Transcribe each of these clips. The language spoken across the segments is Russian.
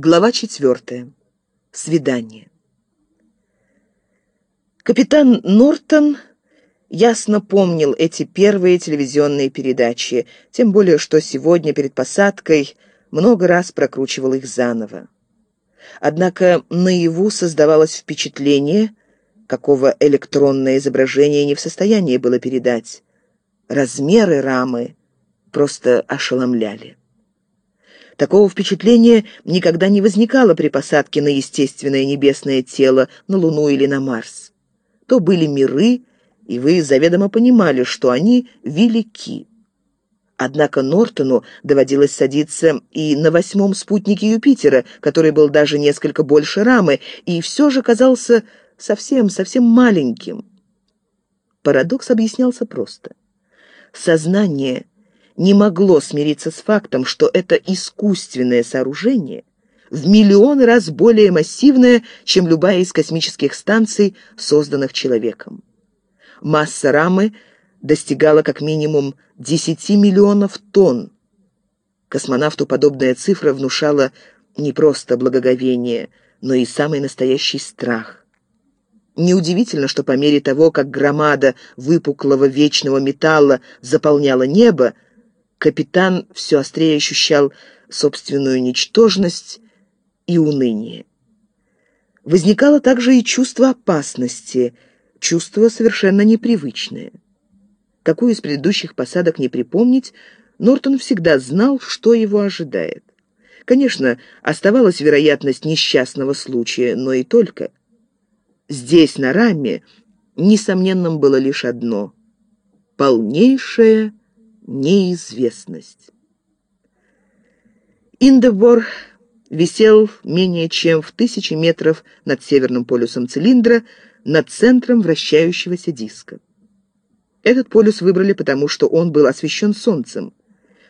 Глава четвертая. Свидание. Капитан Нортон ясно помнил эти первые телевизионные передачи, тем более что сегодня перед посадкой много раз прокручивал их заново. Однако наяву создавалось впечатление, какого электронное изображение не в состоянии было передать. Размеры рамы просто ошеломляли. Такого впечатления никогда не возникало при посадке на естественное небесное тело, на Луну или на Марс. То были миры, и вы заведомо понимали, что они велики. Однако Нортону доводилось садиться и на восьмом спутнике Юпитера, который был даже несколько больше рамы, и все же казался совсем-совсем маленьким. Парадокс объяснялся просто. Сознание не могло смириться с фактом, что это искусственное сооружение в миллион раз более массивное, чем любая из космических станций, созданных человеком. Масса рамы достигала как минимум 10 миллионов тонн. Космонавту подобная цифра внушала не просто благоговение, но и самый настоящий страх. Неудивительно, что по мере того, как громада выпуклого вечного металла заполняла небо, капитан все острее ощущал собственную ничтожность и уныние. Возникало также и чувство опасности, чувство совершенно непривычное. Какую из предыдущих посадок не припомнить, Нортон всегда знал, что его ожидает. Конечно, оставалась вероятность несчастного случая, но и только. Здесь, на раме, несомненным было лишь одно — полнейшая неизвестность. Индебор висел менее чем в тысячи метров над северным полюсом цилиндра, над центром вращающегося диска. Этот полюс выбрали потому, что он был освещен солнцем.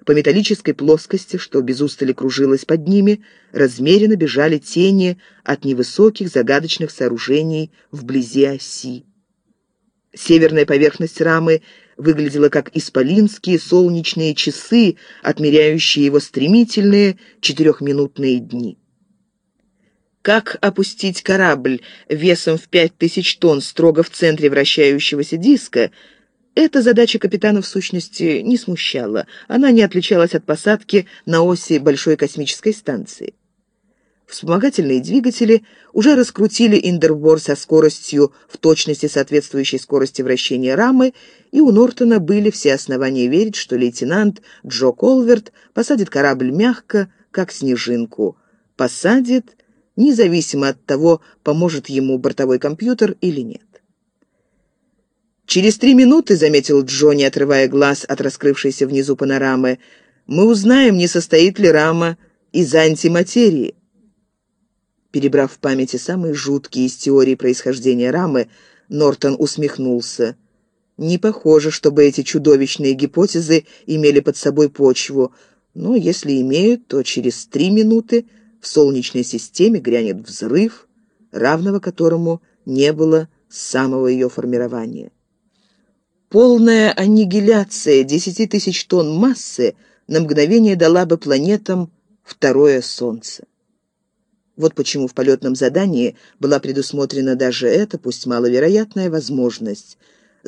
По металлической плоскости, что без устали кружилось под ними, размеренно бежали тени от невысоких загадочных сооружений вблизи оси. Северная поверхность рамы выглядела как исполинские солнечные часы, отмеряющие его стремительные четырехминутные дни. Как опустить корабль весом в пять тысяч тонн строго в центре вращающегося диска, эта задача капитана в сущности не смущала. Она не отличалась от посадки на оси большой космической станции. Вспомогательные двигатели уже раскрутили Индербор со скоростью в точности соответствующей скорости вращения рамы, и у Нортона были все основания верить, что лейтенант Джо Колверт посадит корабль мягко, как снежинку. Посадит, независимо от того, поможет ему бортовой компьютер или нет. «Через три минуты», — заметил Джо, не отрывая глаз от раскрывшейся внизу панорамы, «мы узнаем, не состоит ли рама из антиматерии». Перебрав в памяти самые жуткие из теорий происхождения рамы, Нортон усмехнулся. Не похоже, чтобы эти чудовищные гипотезы имели под собой почву, но если имеют, то через три минуты в Солнечной системе грянет взрыв, равного которому не было с самого ее формирования. Полная аннигиляция десяти тысяч тонн массы на мгновение дала бы планетам второе Солнце. Вот почему в полетном задании была предусмотрена даже эта, пусть маловероятная, возможность.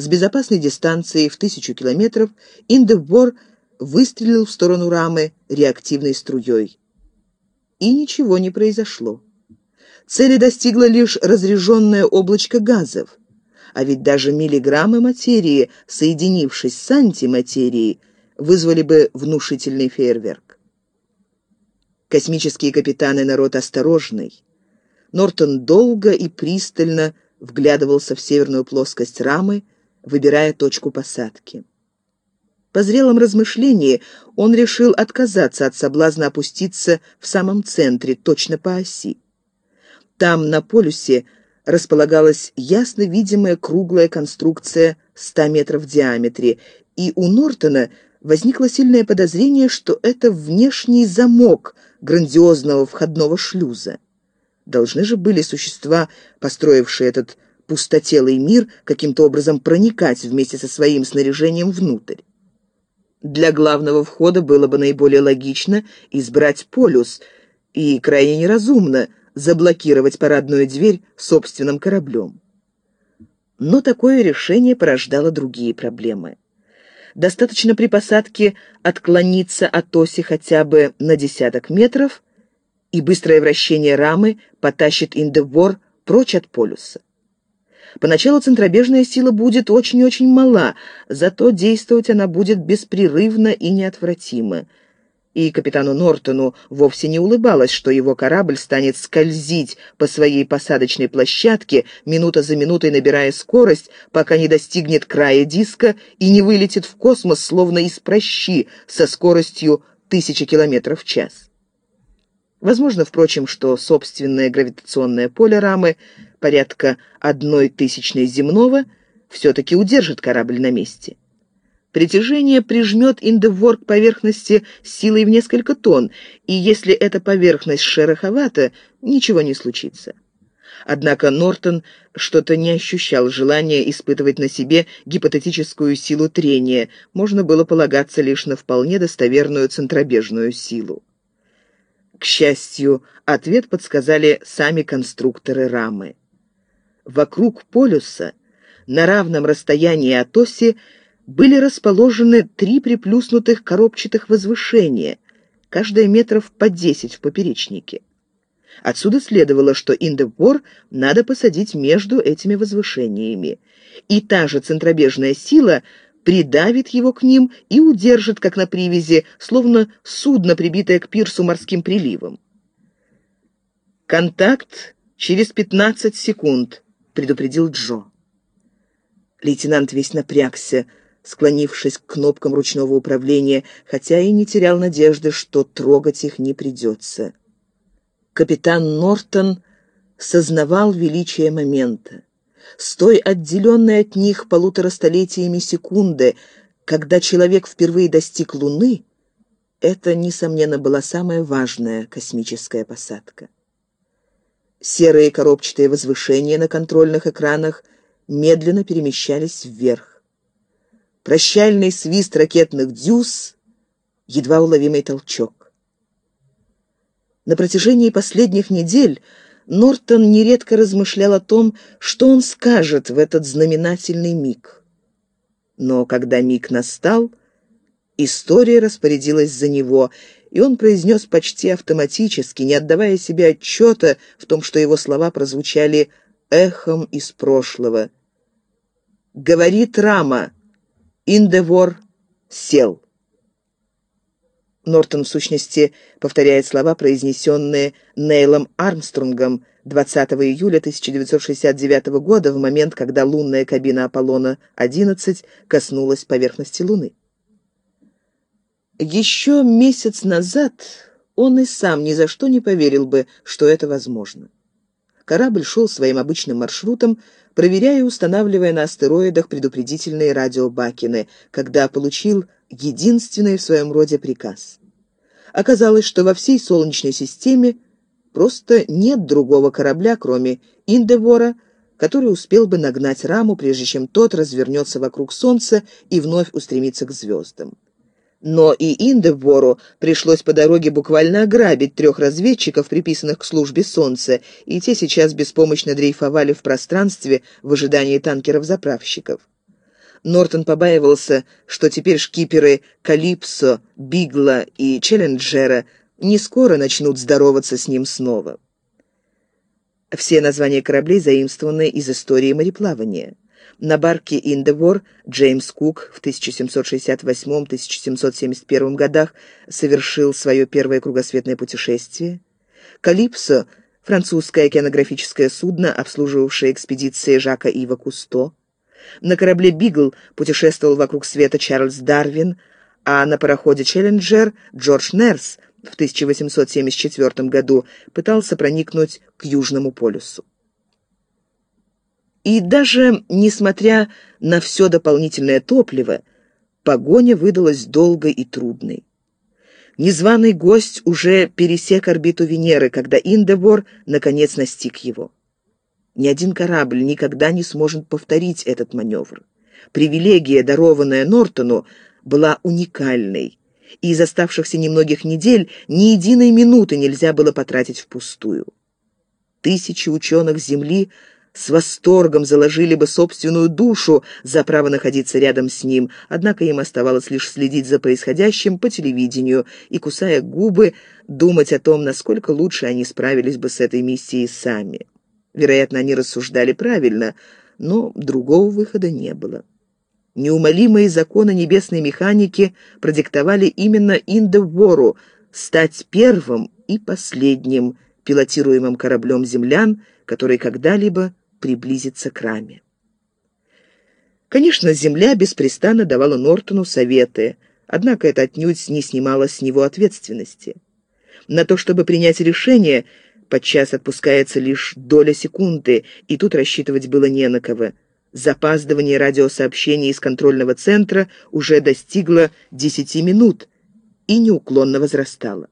С безопасной дистанции в тысячу километров Индевбор выстрелил в сторону рамы реактивной струей. И ничего не произошло. Цели достигло лишь разряженное облачко газов. А ведь даже миллиграммы материи, соединившись с антиматерией, вызвали бы внушительный фейерверк. Космические капитаны — народ осторожный. Нортон долго и пристально вглядывался в северную плоскость рамы, выбирая точку посадки. По зрелом размышлении он решил отказаться от соблазна опуститься в самом центре, точно по оси. Там, на полюсе, располагалась ясно видимая круглая конструкция 100 метров в диаметре, и у Нортона возникло сильное подозрение, что это внешний замок грандиозного входного шлюза. Должны же были существа, построившие этот пустотелый мир, каким-то образом проникать вместе со своим снаряжением внутрь. Для главного входа было бы наиболее логично избрать полюс, и крайне неразумно заблокировать парадную дверь собственным кораблем. Но такое решение порождало другие проблемы. Достаточно при посадке отклониться от оси хотя бы на десяток метров, и быстрое вращение рамы потащит Индевор прочь от полюса. Поначалу центробежная сила будет очень-очень мала, зато действовать она будет беспрерывно и неотвратимо. И капитану Нортону вовсе не улыбалось, что его корабль станет скользить по своей посадочной площадке, минута за минутой набирая скорость, пока не достигнет края диска и не вылетит в космос, словно из прощи, со скоростью тысячи километров в час. Возможно, впрочем, что собственное гравитационное поле рамы порядка одной тысячной земного, все-таки удержит корабль на месте. Притяжение прижмет Индевор к поверхности силой в несколько тонн, и если эта поверхность шероховата, ничего не случится. Однако Нортон что-то не ощущал желания испытывать на себе гипотетическую силу трения, можно было полагаться лишь на вполне достоверную центробежную силу. К счастью, ответ подсказали сами конструкторы рамы. Вокруг полюса, на равном расстоянии от оси, были расположены три приплюснутых коробчатых возвышения, каждое метров по десять в поперечнике. Отсюда следовало, что Индепор надо посадить между этими возвышениями, и та же центробежная сила придавит его к ним и удержит, как на привязи, словно судно, прибитое к пирсу морским приливом. «Контакт через пятнадцать секунд», — предупредил Джо. Лейтенант весь напрягся, склонившись к кнопкам ручного управления, хотя и не терял надежды, что трогать их не придется. Капитан Нортон сознавал величие момента. С той отделенной от них полутора столетиями секунды, когда человек впервые достиг Луны, это, несомненно, была самая важная космическая посадка. Серые коробчатые возвышения на контрольных экранах медленно перемещались вверх. Прощальный свист ракетных дюз, едва уловимый толчок. На протяжении последних недель Нортон нередко размышлял о том, что он скажет в этот знаменательный миг. Но когда миг настал, история распорядилась за него, и он произнес почти автоматически, не отдавая себе отчета в том, что его слова прозвучали эхом из прошлого. «Говорит Рама, Индевор сел». Нортон, в сущности, повторяет слова, произнесенные Нейлом Армстронгом 20 июля 1969 года, в момент, когда лунная кабина Аполлона-11 коснулась поверхности Луны. Еще месяц назад он и сам ни за что не поверил бы, что это возможно. Корабль шел своим обычным маршрутом, проверяя и устанавливая на астероидах предупредительные радиобакины, когда получил единственный в своем роде приказ. Оказалось, что во всей Солнечной системе просто нет другого корабля, кроме Индевора, который успел бы нагнать раму, прежде чем тот развернется вокруг Солнца и вновь устремится к звездам. Но и Индебору пришлось по дороге буквально ограбить трех разведчиков, приписанных к службе Солнца, и те сейчас беспомощно дрейфовали в пространстве в ожидании танкеров-заправщиков. Нортон побаивался, что теперь шкиперы Калипсо, Бигла и Челленджера не скоро начнут здороваться с ним снова. Все названия кораблей заимствованы из истории мореплавания. На барке «Индевор» Джеймс Кук в 1768-1771 годах совершил свое первое кругосветное путешествие. «Калипсо» — французское океанографическое судно, обслуживавшее экспедиции Жака Ива Кусто. На корабле «Бигл» путешествовал вокруг света Чарльз Дарвин, а на пароходе «Челленджер» Джордж Нерс в 1874 году пытался проникнуть к Южному полюсу. И даже несмотря на все дополнительное топливо, погоня выдалась долгой и трудной. Незваный гость уже пересек орбиту Венеры, когда Индебор наконец настиг его. Ни один корабль никогда не сможет повторить этот маневр. Привилегия, дарованная Нортону, была уникальной, и из оставшихся немногих недель ни единой минуты нельзя было потратить впустую. Тысячи ученых Земли с восторгом заложили бы собственную душу за право находиться рядом с ним, однако им оставалось лишь следить за происходящим по телевидению и, кусая губы, думать о том, насколько лучше они справились бы с этой миссией сами. Вероятно, они рассуждали правильно, но другого выхода не было. Неумолимые законы небесной механики продиктовали именно Индовору стать первым и последним пилотируемым кораблем землян, который когда-либо приблизится к раме. Конечно, Земля беспрестанно давала Нортону советы, однако это отнюдь не снимало с него ответственности. На то, чтобы принять решение, подчас отпускается лишь доля секунды, и тут рассчитывать было не на кого. Запаздывание радиосообщений из контрольного центра уже достигло 10 минут и неуклонно возрастало.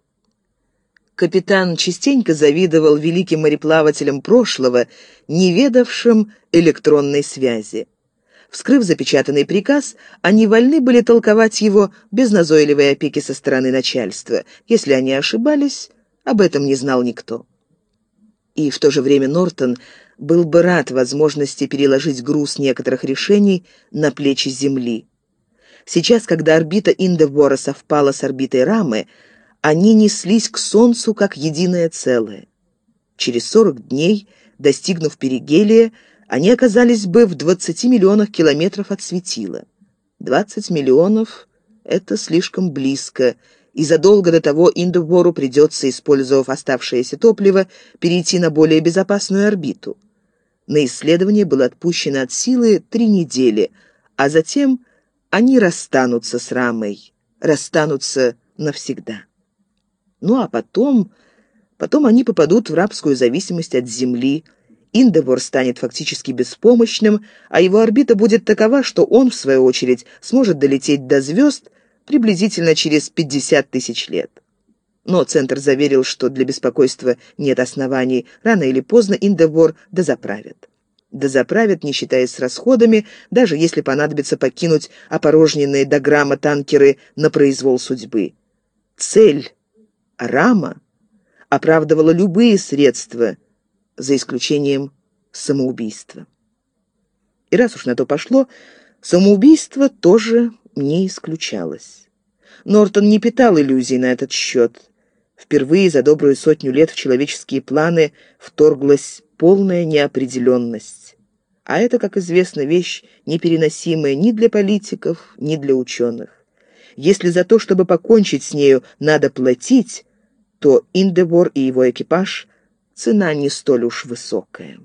Капитан частенько завидовал великим мореплавателям прошлого, не ведавшим электронной связи. Вскрыв запечатанный приказ, они вольны были толковать его без назойливой опеки со стороны начальства. Если они ошибались, об этом не знал никто. И в то же время Нортон был бы рад возможности переложить груз некоторых решений на плечи Земли. Сейчас, когда орбита Индевора совпала с орбитой Рамы, они неслись к Солнцу как единое целое. Через 40 дней, достигнув перигелия, они оказались бы в 20 миллионах километров от светила. 20 миллионов — это слишком близко, и задолго до того Индовору придется, использовав оставшееся топливо, перейти на более безопасную орбиту. На исследование было отпущено от силы три недели, а затем они расстанутся с Рамой, расстанутся навсегда. Ну а потом... Потом они попадут в рабскую зависимость от Земли. Индевор станет фактически беспомощным, а его орбита будет такова, что он, в свою очередь, сможет долететь до звезд приблизительно через 50 тысяч лет. Но Центр заверил, что для беспокойства нет оснований. Рано или поздно Индевор дозаправят. Дозаправят, не считаясь с расходами, даже если понадобится покинуть опорожненные до грамма танкеры на произвол судьбы. Цель Рама оправдывала любые средства, за исключением самоубийства. И раз уж на то пошло, самоубийство тоже не исключалось. Нортон не питал иллюзий на этот счет. Впервые за добрую сотню лет в человеческие планы вторглась полная неопределенность. А это, как известно, вещь непереносимая ни для политиков, ни для ученых. Если за то, чтобы покончить с нею, надо платить, то Индевор и его экипаж цена не столь уж высокая.